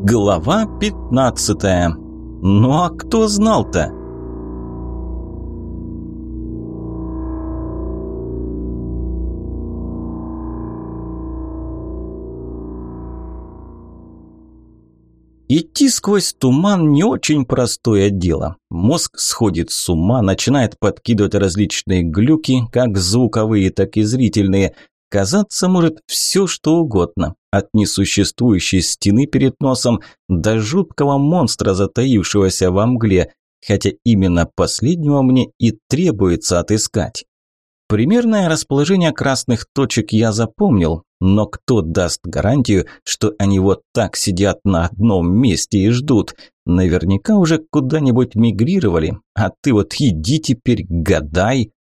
Глава 15. Ну а кто знал-то? Идти сквозь туман не очень простое дело. Мозг сходит с ума, начинает подкидывать различные глюки, как звуковые, так и зрительные. Казаться может все, что угодно. От несуществующей стены перед носом до жуткого монстра, затаившегося во мгле, хотя именно последнего мне и требуется отыскать. Примерное расположение красных точек я запомнил, но кто даст гарантию, что они вот так сидят на одном месте и ждут? Наверняка уже куда-нибудь мигрировали, а ты вот иди теперь гадай.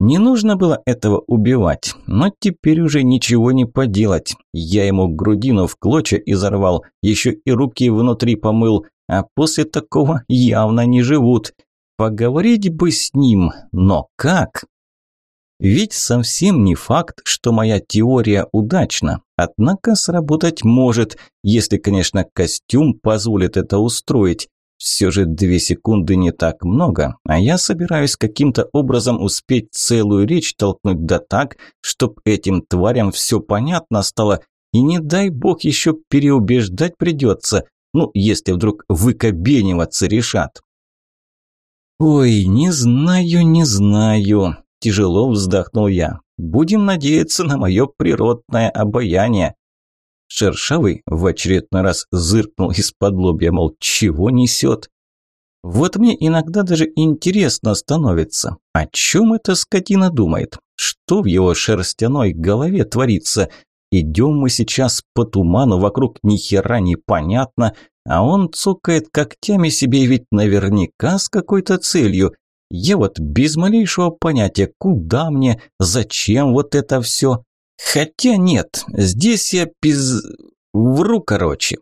Не нужно было этого убивать, но теперь уже ничего не поделать. Я ему грудину в клочья изорвал, еще и руки внутри помыл, а после такого явно не живут. Поговорить бы с ним, но как? Ведь совсем не факт, что моя теория удачна, однако сработать может, если, конечно, костюм позволит это устроить. Все же две секунды не так много, а я собираюсь каким-то образом успеть целую речь толкнуть да так, чтоб этим тварям все понятно стало, и не дай бог еще переубеждать придется, ну, если вдруг выкобениваться решат. «Ой, не знаю, не знаю», – тяжело вздохнул я. «Будем надеяться на мое природное обаяние». Шершавый в очередной раз зыркнул из-под лобья, мол, чего несет. Вот мне иногда даже интересно становится, о чем эта скотина думает, что в его шерстяной голове творится. Идем мы сейчас по туману, вокруг ни хера не понятно, а он цокает когтями себе ведь наверняка с какой-то целью. Я вот без малейшего понятия, куда мне, зачем вот это все. Хотя нет, здесь я пиз... вру, короче.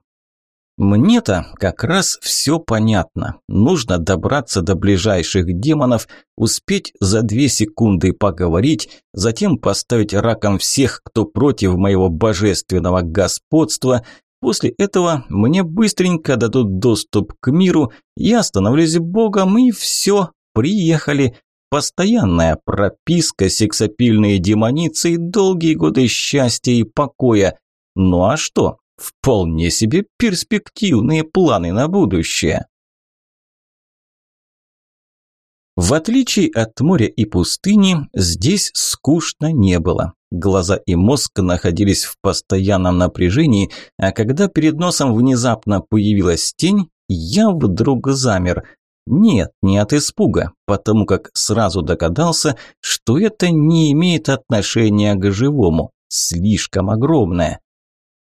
Мне-то как раз все понятно. Нужно добраться до ближайших демонов, успеть за две секунды поговорить, затем поставить раком всех, кто против моего божественного господства. После этого мне быстренько дадут доступ к миру, я становлюсь богом и все, приехали. Постоянная прописка, сексапильные демоницы и долгие годы счастья и покоя. Ну а что? Вполне себе перспективные планы на будущее. В отличие от моря и пустыни, здесь скучно не было. Глаза и мозг находились в постоянном напряжении, а когда перед носом внезапно появилась тень, я вдруг замер – нет, не от испуга, потому как сразу догадался, что это не имеет отношения к живому, слишком огромное.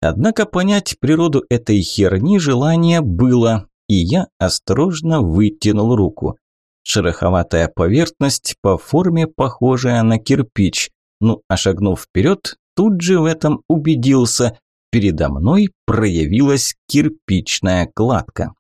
Однако понять природу этой херни желание было, и я осторожно вытянул руку. Шероховатая поверхность по форме похожая на кирпич. Ну, а шагнув вперед, тут же в этом убедился. Передо мной проявилась кирпичная кладка.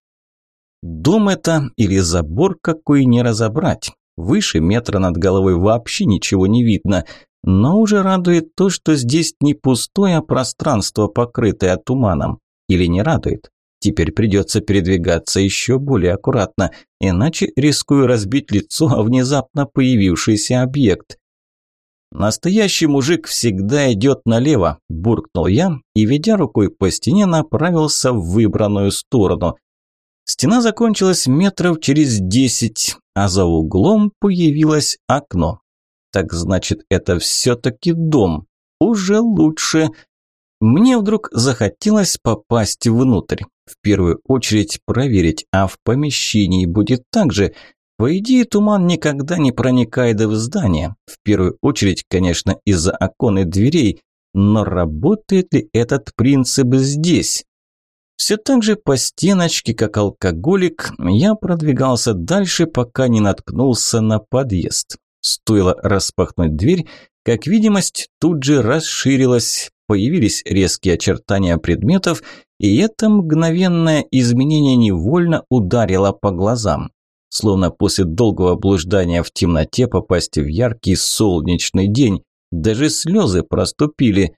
Дом это или забор какой не разобрать. Выше метра над головой вообще ничего не видно. Но уже радует то, что здесь не пустое пространство, покрытое туманом. Или не радует? Теперь придется передвигаться еще более аккуратно, иначе рискую разбить лицо о внезапно появившийся объект. «Настоящий мужик всегда идет налево», – буркнул я и, ведя рукой по стене, направился в выбранную сторону. Стена закончилась метров через десять, а за углом появилось окно. Так значит, это все-таки дом. Уже лучше. Мне вдруг захотелось попасть внутрь. В первую очередь проверить, а в помещении будет так же. По идее, туман никогда не проникает в здание. В первую очередь, конечно, из-за окон и дверей. Но работает ли этот принцип здесь? Все так же по стеночке, как алкоголик, я продвигался дальше, пока не наткнулся на подъезд. Стоило распахнуть дверь, как видимость тут же расширилась, появились резкие очертания предметов, и это мгновенное изменение невольно ударило по глазам. Словно после долгого блуждания в темноте попасть в яркий солнечный день, даже слезы проступили.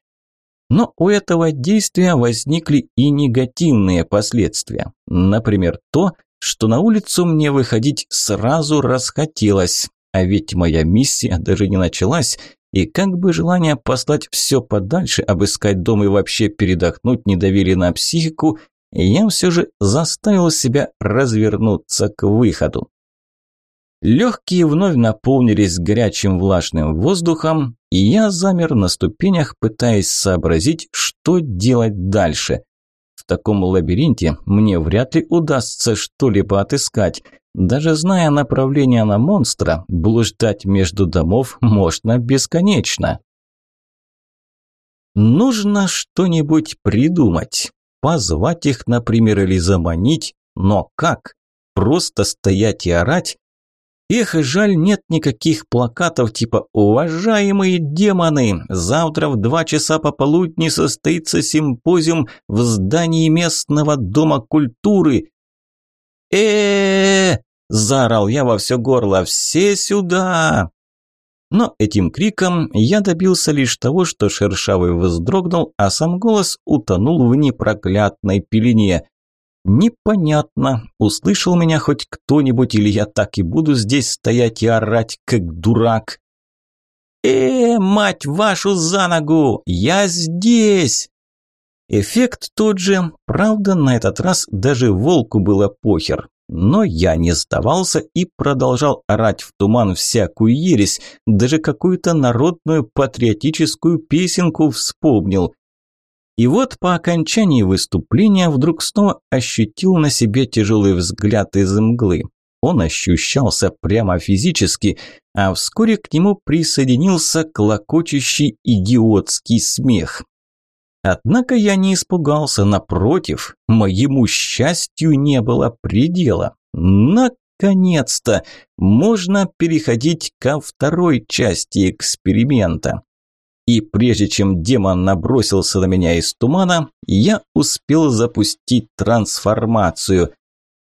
Но у этого действия возникли и негативные последствия. Например, то, что на улицу мне выходить сразу расхотелось, а ведь моя миссия даже не началась, и как бы желание послать все подальше, обыскать дом и вообще передохнуть не давили на психику, я все же заставил себя развернуться к выходу. Легкие вновь наполнились горячим влажным воздухом, и я замер на ступенях, пытаясь сообразить, что делать дальше. В таком лабиринте мне вряд ли удастся что-либо отыскать. Даже зная направление на монстра, блуждать между домов можно бесконечно. Нужно что-нибудь придумать. Позвать их, например, или заманить. Но как? Просто стоять и орать? Эх, жаль, нет никаких плакатов типа «Уважаемые демоны, завтра в два часа пополудни состоится симпозиум в здании местного дома культуры». э заорал я во все горло. «Все сюда!» Но этим криком я добился лишь того, что Шершавый вздрогнул, а сам голос утонул в непроклятной пелене. Непонятно, услышал меня хоть кто-нибудь или я так и буду здесь стоять и орать, как дурак. «Э, мать вашу за ногу! Я здесь!» Эффект тот же, правда, на этот раз даже волку было похер. Но я не сдавался и продолжал орать в туман всякую ересь, даже какую-то народную патриотическую песенку вспомнил. И вот по окончании выступления вдруг снова ощутил на себе тяжелый взгляд из мглы. Он ощущался прямо физически, а вскоре к нему присоединился клокочущий идиотский смех. Однако я не испугался, напротив, моему счастью не было предела. Наконец-то можно переходить ко второй части эксперимента. И прежде чем демон набросился на меня из тумана, я успел запустить трансформацию.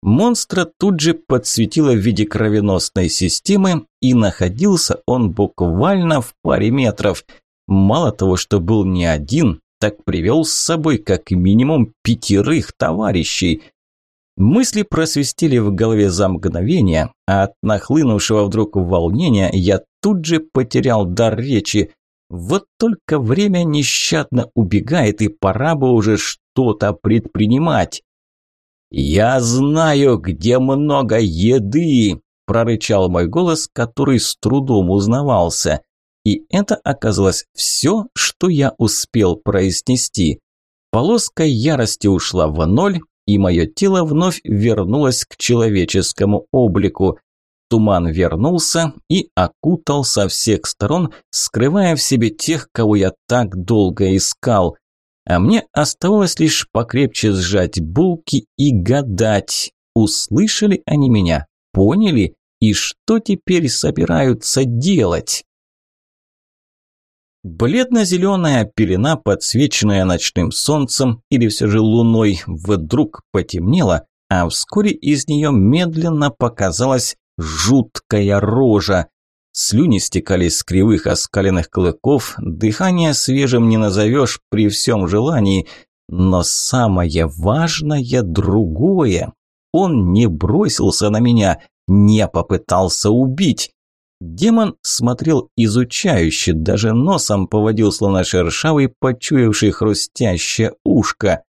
Монстра тут же подсветило в виде кровеносной системы, и находился он буквально в паре метров. Мало того, что был не один, так привел с собой как минимум пятерых товарищей. Мысли просвистели в голове за мгновение, а от нахлынувшего вдруг волнения я тут же потерял дар речи. Вот только время нещадно убегает, и пора бы уже что-то предпринимать. «Я знаю, где много еды!» – прорычал мой голос, который с трудом узнавался. И это оказалось все, что я успел произнести. Полоска ярости ушла в ноль, и мое тело вновь вернулось к человеческому облику. Туман вернулся и окутал со всех сторон, скрывая в себе тех, кого я так долго искал. А мне оставалось лишь покрепче сжать булки и гадать, услышали они меня, поняли и что теперь собираются делать. Бледно-зеленая пелена, подсвеченная ночным солнцем или все же луной, вдруг потемнела, а вскоре из нее медленно показалась жуткая рожа. Слюни стекали с кривых оскаленных клыков, дыхание свежим не назовешь при всем желании, но самое важное другое. Он не бросился на меня, не попытался убить. Демон смотрел изучающе, даже носом поводил словно шершавый, почуявший хрустящее ушко.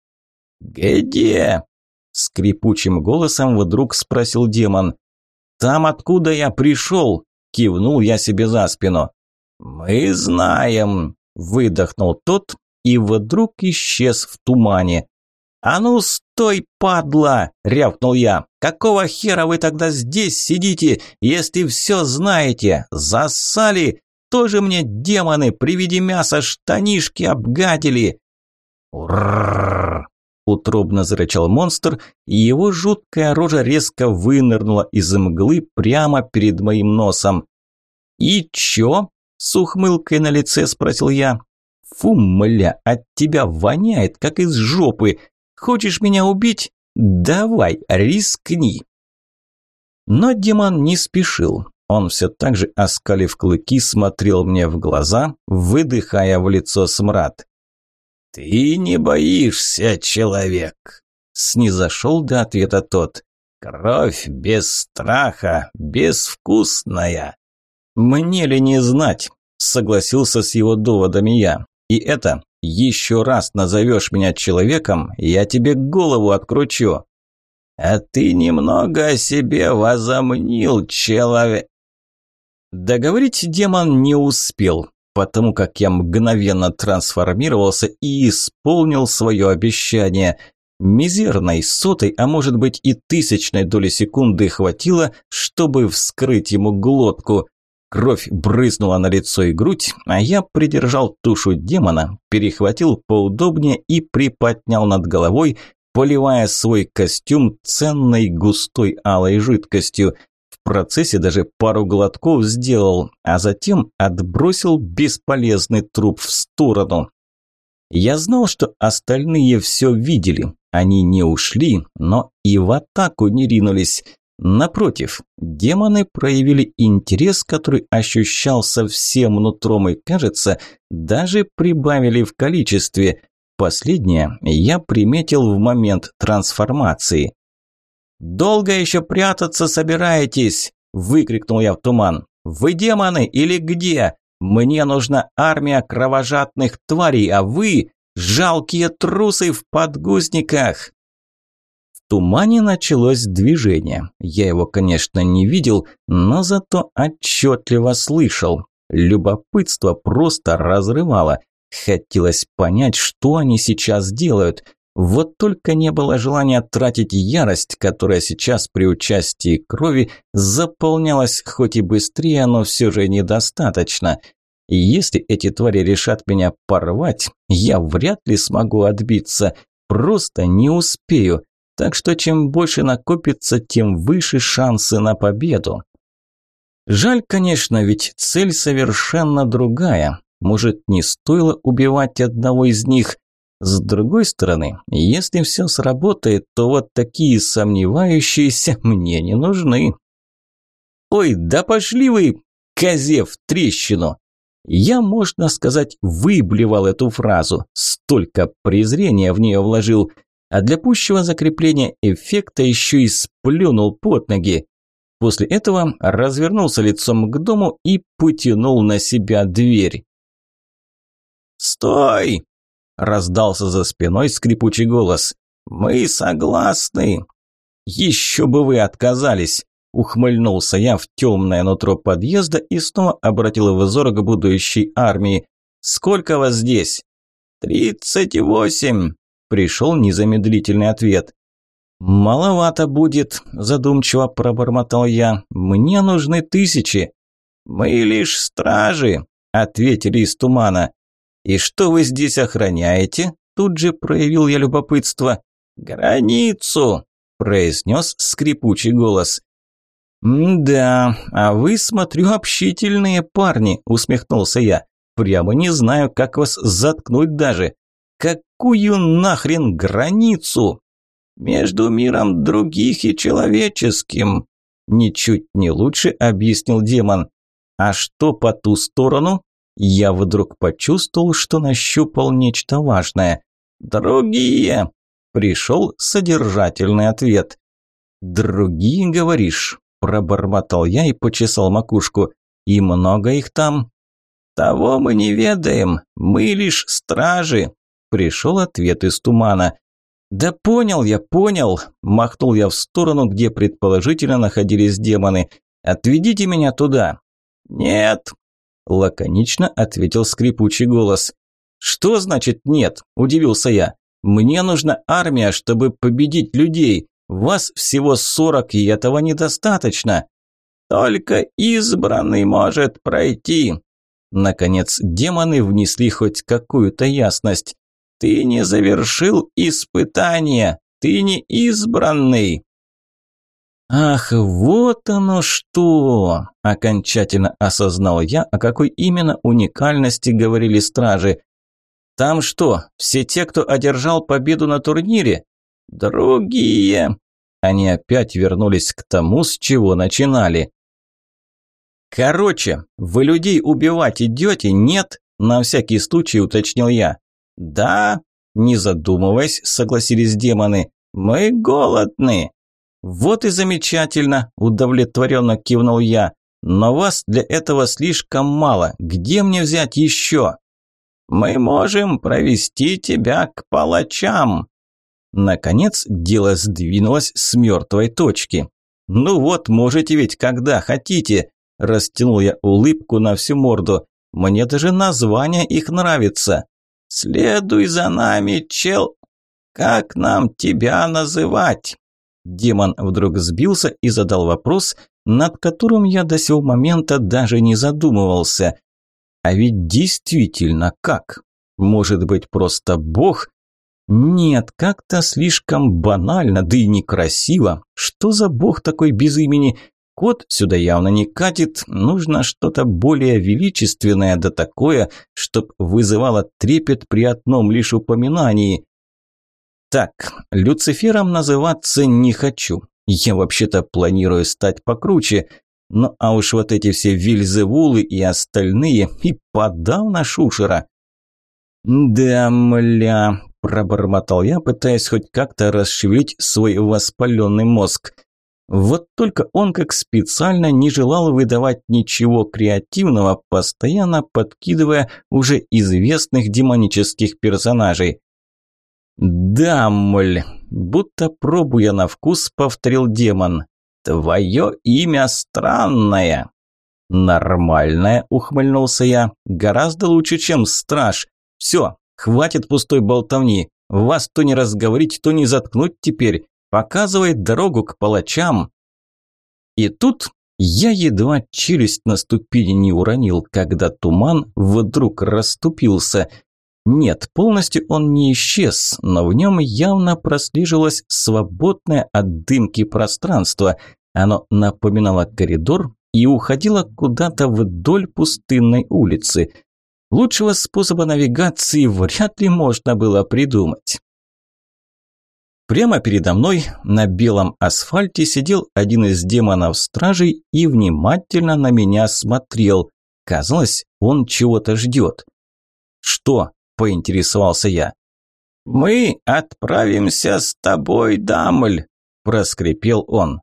«Где?» – скрипучим голосом вдруг спросил демон. «Там, откуда я пришел!» – кивнул я себе за спину. «Мы знаем!» – выдохнул тот и вдруг исчез в тумане. «А ну, стой, падла!» – рявкнул я. «Какого хера вы тогда здесь сидите, если все знаете? Засали! Тоже мне демоны при виде мяса штанишки обгадили!» «Урррррр!» Утробно зарычал монстр, и его жуткая рожа резко вынырнула из мглы прямо перед моим носом. «И чё?» – с ухмылкой на лице спросил я. «Фу, мля, от тебя воняет, как из жопы. Хочешь меня убить? Давай, рискни!» Но демон не спешил. Он все так же, оскалив клыки, смотрел мне в глаза, выдыхая в лицо смрад. «Ты не боишься, человек!» Снизошел до ответа тот. «Кровь без страха, безвкусная!» «Мне ли не знать?» Согласился с его доводами я. «И это, еще раз назовешь меня человеком, я тебе голову откручу!» «А ты немного о себе возомнил, человек!» Договорить демон не успел потому как я мгновенно трансформировался и исполнил свое обещание. Мизерной сотой, а может быть и тысячной доли секунды хватило, чтобы вскрыть ему глотку. Кровь брызнула на лицо и грудь, а я придержал тушу демона, перехватил поудобнее и приподнял над головой, поливая свой костюм ценной густой алой жидкостью – процессе даже пару глотков сделал, а затем отбросил бесполезный труп в сторону. Я знал, что остальные все видели. Они не ушли, но и в атаку не ринулись. Напротив, демоны проявили интерес, который ощущался всем нутром и, кажется, даже прибавили в количестве. Последнее я приметил в момент трансформации. «Долго еще прятаться собираетесь?» – выкрикнул я в туман. «Вы демоны или где? Мне нужна армия кровожадных тварей, а вы – жалкие трусы в подгузниках!» В тумане началось движение. Я его, конечно, не видел, но зато отчетливо слышал. Любопытство просто разрывало. Хотелось понять, что они сейчас делают – вот только не было желания тратить ярость, которая сейчас при участии крови заполнялась хоть и быстрее, но все же недостаточно. И если эти твари решат меня порвать, я вряд ли смогу отбиться, просто не успею. Так что чем больше накопится, тем выше шансы на победу. Жаль, конечно, ведь цель совершенно другая. Может, не стоило убивать одного из них, с другой стороны, если все сработает, то вот такие сомневающиеся мне не нужны. «Ой, да пошли вы, козе в трещину!» Я, можно сказать, выблевал эту фразу, столько презрения в нее вложил, а для пущего закрепления эффекта еще и сплюнул под ноги. После этого развернулся лицом к дому и потянул на себя дверь. «Стой!» Раздался за спиной скрипучий голос. «Мы согласны!» «Еще бы вы отказались!» Ухмыльнулся я в темное нутро подъезда и снова обратил взор к будущей армии. «Сколько вас здесь?» «Тридцать восемь!» Пришел незамедлительный ответ. «Маловато будет», – задумчиво пробормотал я. «Мне нужны тысячи». «Мы лишь стражи», – ответили из тумана. «И что вы здесь охраняете?» Тут же проявил я любопытство. «Границу!» – произнес скрипучий голос. «Да, а вы, смотрю, общительные парни», – усмехнулся я. «Прямо не знаю, как вас заткнуть даже. Какую нахрен границу?» «Между миром других и человеческим», – ничуть не лучше объяснил демон. «А что по ту сторону?» Я вдруг почувствовал, что нащупал нечто важное. «Другие!» – пришел содержательный ответ. «Другие, говоришь?» – пробормотал я и почесал макушку. «И много их там?» «Того мы не ведаем, мы лишь стражи», – пришел ответ из тумана. «Да понял я, понял!» – махнул я в сторону, где предположительно находились демоны. «Отведите меня туда!» «Нет!» Лаконично ответил скрипучий голос. «Что значит нет?» – удивился я. «Мне нужна армия, чтобы победить людей. Вас всего сорок, и этого недостаточно». «Только избранный может пройти». Наконец демоны внесли хоть какую-то ясность. «Ты не завершил испытание, ты не избранный». «Ах, вот оно что!» – окончательно осознал я, о какой именно уникальности говорили стражи. «Там что, все те, кто одержал победу на турнире?» «Другие!» Они опять вернулись к тому, с чего начинали. «Короче, вы людей убивать идете, нет?» – на всякий случай уточнил я. Да, не задумываясь, согласились демоны. Мы голодны. Вот и замечательно, удовлетворенно кивнул я. Но вас для этого слишком мало. Где мне взять еще? Мы можем провести тебя к палачам. Наконец дело сдвинулось с мертвой точки. «Ну вот, можете ведь, когда хотите!» Растянул я улыбку на всю морду. «Мне даже название их нравится!» «Следуй за нами, чел!» «Как нам тебя называть?» Демон вдруг сбился и задал вопрос, над которым я до сего момента даже не задумывался. А ведь действительно как? Может быть, просто бог? Нет, как-то слишком банально, да и некрасиво. Что за бог такой без имени? Кот сюда явно не катит, нужно что-то более величественное, да такое, чтоб вызывало трепет при одном лишь упоминании. Так, Люцифером называться не хочу. Я вообще-то планирую стать покруче. Ну а уж вот эти все Вильзевулы и остальные и подал на Шушера. «Да, мля», – пробормотал я, пытаясь хоть как-то расшевелить свой воспаленный мозг. Вот только он как специально не желал выдавать ничего креативного, постоянно подкидывая уже известных демонических персонажей. «Да, моль!» – будто пробуя на вкус, повторил демон. «Твое имя странное!» «Нормальное», – ухмыльнулся я. «Гораздо лучше, чем страж. Все, хватит пустой болтовни. Вас то не разговорить, то не заткнуть теперь показывает дорогу к палачам. И тут я едва челюсть на ступени не уронил, когда туман вдруг расступился. Нет, полностью он не исчез, но в нем явно прослеживалось свободное от дымки пространство. Оно напоминало коридор и уходило куда-то вдоль пустынной улицы. Лучшего способа навигации вряд ли можно было придумать. Прямо передо мной на белом асфальте сидел один из демонов-стражей и внимательно на меня смотрел. Казалось, он чего-то ждет. «Что?» – поинтересовался я. «Мы отправимся с тобой, Дамль», – проскрипел он.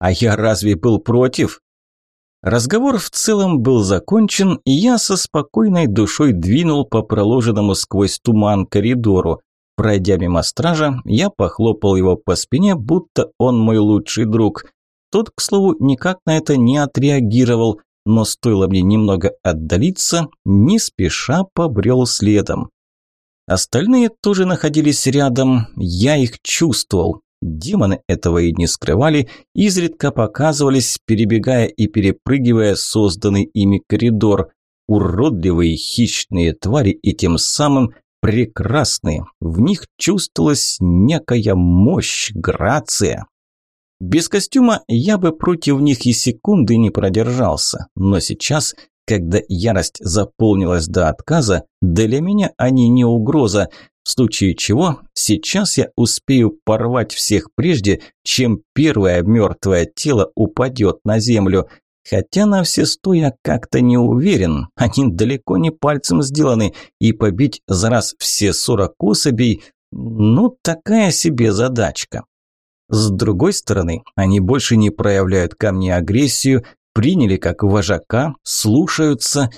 «А я разве был против?» Разговор в целом был закончен, и я со спокойной душой двинул по проложенному сквозь туман коридору. Пройдя мимо стража, я похлопал его по спине, будто он мой лучший друг. Тот, к слову, никак на это не отреагировал, но стоило мне немного отдалиться, не спеша побрел следом. Остальные тоже находились рядом, я их чувствовал. Демоны этого и не скрывали, изредка показывались, перебегая и перепрыгивая созданный ими коридор. Уродливые хищные твари и тем самым прекрасные. В них чувствовалась некая мощь, грация. Без костюма я бы против них и секунды не продержался, но сейчас, когда ярость заполнилась до отказа, для меня они не угроза, в случае чего сейчас я успею порвать всех прежде, чем первое мертвое тело упадет на землю – Хотя на все сто я как-то не уверен, они далеко не пальцем сделаны, и побить за раз все сорок особей – ну, такая себе задачка. С другой стороны, они больше не проявляют ко мне агрессию, приняли как вожака, слушаются.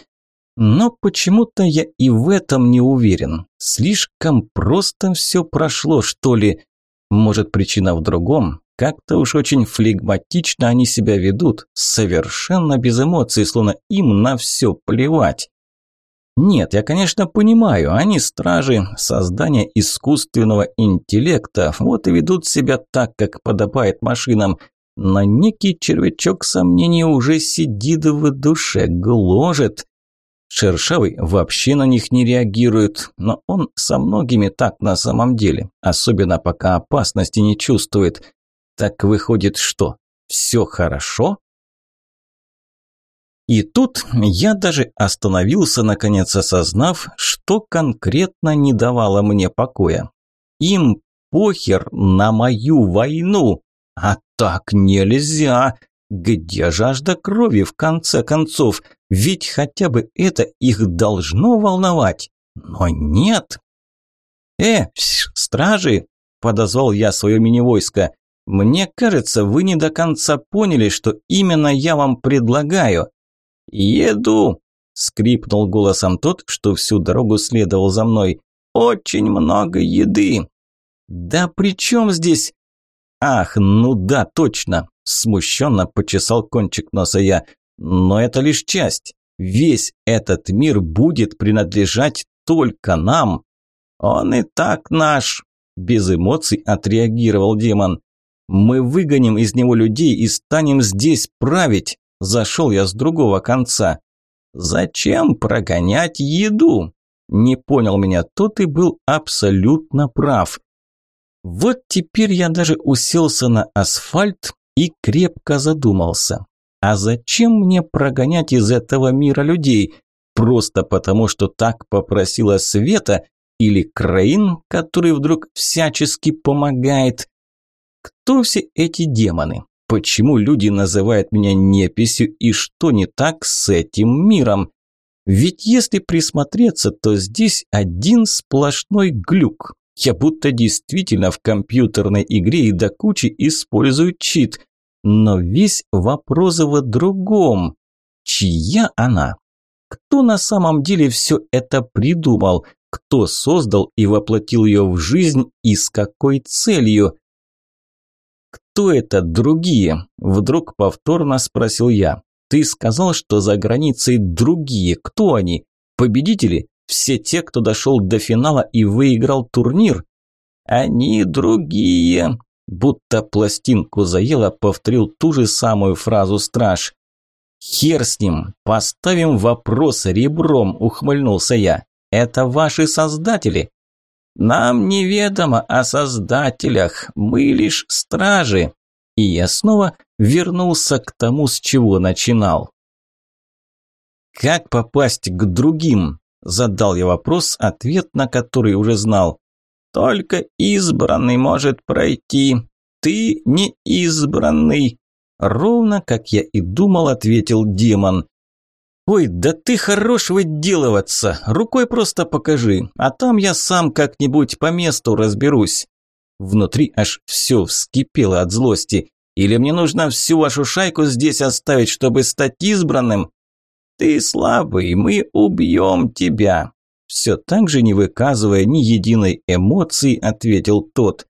Но почему-то я и в этом не уверен. Слишком просто все прошло, что ли. Может, причина в другом? Как-то уж очень флегматично они себя ведут, совершенно без эмоций, словно им на все плевать. Нет, я, конечно, понимаю, они стражи, создания искусственного интеллекта, вот и ведут себя так, как подобает машинам. Но некий червячок сомнений уже сидит в душе, гложет. Шершавый вообще на них не реагирует, но он со многими так на самом деле, особенно пока опасности не чувствует. Так выходит что? Все хорошо? И тут я даже остановился, наконец осознав, что конкретно не давало мне покоя. Им похер на мою войну. А так нельзя. Где жажда крови в конце концов? Ведь хотя бы это их должно волновать. Но нет. «Э, стражи!» – подозвал я свое мини-войско. «Мне кажется, вы не до конца поняли, что именно я вам предлагаю». «Еду!» – скрипнул голосом тот, что всю дорогу следовал за мной. «Очень много еды!» «Да при чем здесь?» «Ах, ну да, точно!» – смущенно почесал кончик носа я. «Но это лишь часть. Весь этот мир будет принадлежать только нам». «Он и так наш!» – без эмоций отреагировал демон. «Мы выгоним из него людей и станем здесь править!» – зашел я с другого конца. «Зачем прогонять еду?» Не понял меня тот и был абсолютно прав. Вот теперь я даже уселся на асфальт и крепко задумался. А зачем мне прогонять из этого мира людей? Просто потому, что так попросила Света или Краин, который вдруг всячески помогает? Кто все эти демоны? Почему люди называют меня неписью и что не так с этим миром? Ведь если присмотреться, то здесь один сплошной глюк. Я будто действительно в компьютерной игре и до кучи использую чит. Но весь вопрос в другом. Чья она? Кто на самом деле все это придумал? Кто создал и воплотил ее в жизнь и с какой целью? «Кто это другие?» – вдруг повторно спросил я. «Ты сказал, что за границей другие. Кто они? Победители? Все те, кто дошел до финала и выиграл турнир?» «Они другие», будто пластинку заело, повторил ту же самую фразу страж. «Хер с ним, поставим вопрос ребром», – ухмыльнулся я. «Это ваши создатели?» «Нам неведомо о создателях, мы лишь стражи». И я снова вернулся к тому, с чего начинал. «Как попасть к другим?» – задал я вопрос, ответ на который уже знал. Только избранный может пройти. Ты не избранный. Ровно, как я и думал, ответил демон. «Ой, да ты хорош выделываться! Рукой просто покажи, а там я сам как-нибудь по месту разберусь». Внутри аж все вскипело от злости. «Или мне нужно всю вашу шайку здесь оставить, чтобы стать избранным?» «Ты слабый, мы убьем тебя!» Все так же, не выказывая ни единой эмоции, ответил тот.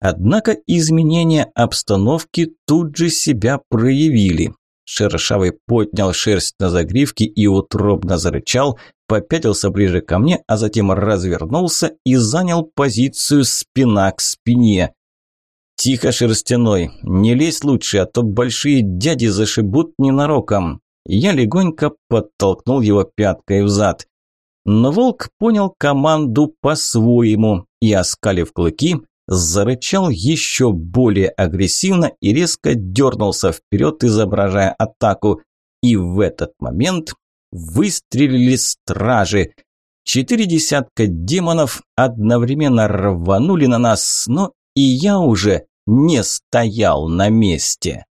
Однако изменения обстановки тут же себя проявили. Шершавый поднял шерсть на загривке и утробно зарычал, попятился ближе ко мне, а затем развернулся и занял позицию спина к спине. «Тихо, шерстяной, не лезь лучше, а то большие дяди зашибут ненароком». Я легонько подтолкнул его пяткой в зад. Но волк понял команду по-своему и, оскалив клыки, зарычал еще более агрессивно и резко дернулся вперед, изображая атаку. И в этот момент выстрелили стражи. Четыре десятка демонов одновременно рванули на нас, но и я уже не стоял на месте.